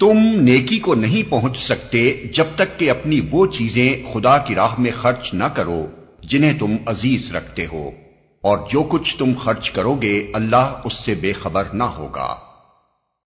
تم نیکی کو نہیں پہنچ سکتے جب تک کہ اپنی وہ چیزیں خدا کی راہ میں خرچ نہ کرو جنہیں تم عزیز رکھتے ہو اور جو کچھ تم خرچ کرو گے اللہ اس سے بے خبر نہ ہوگا۔